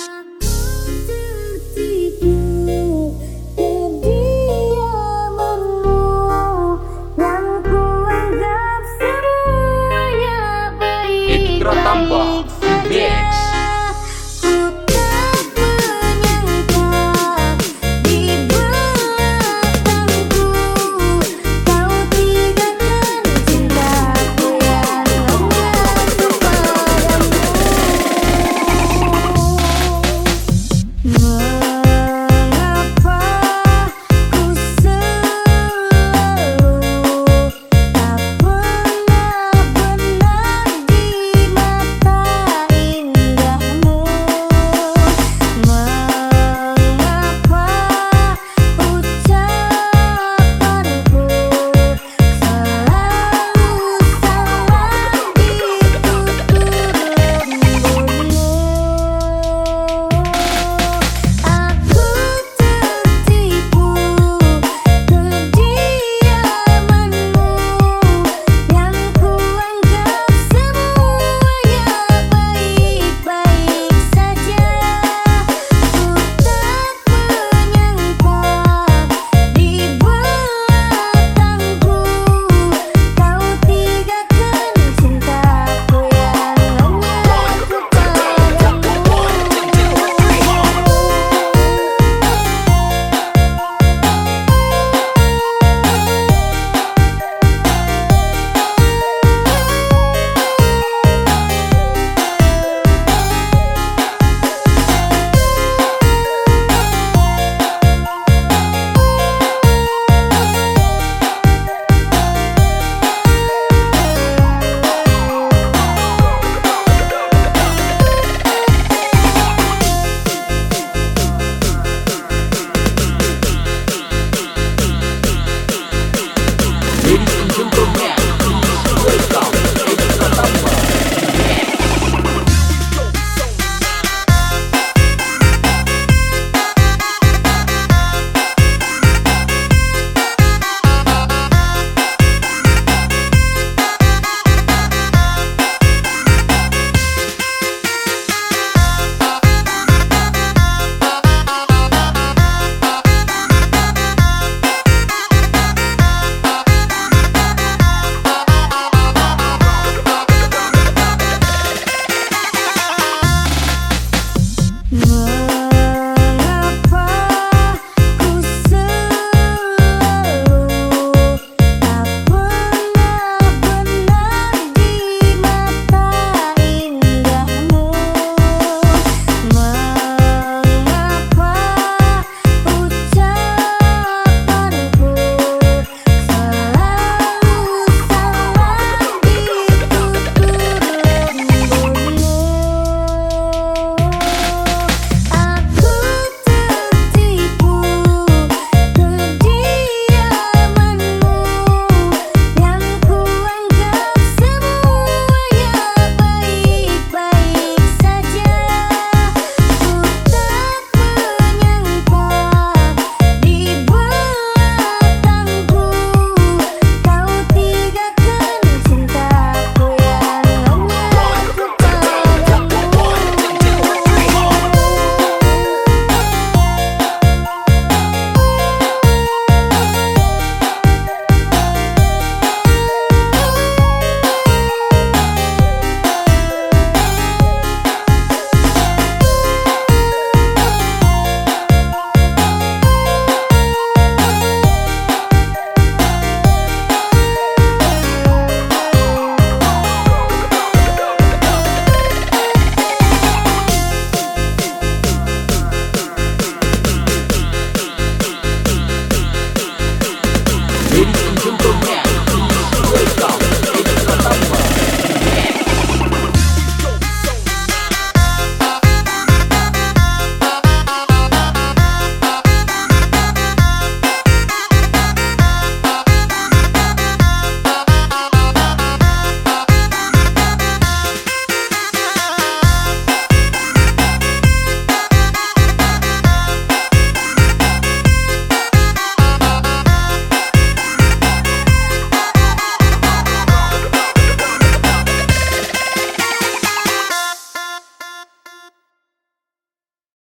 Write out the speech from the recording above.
tertipu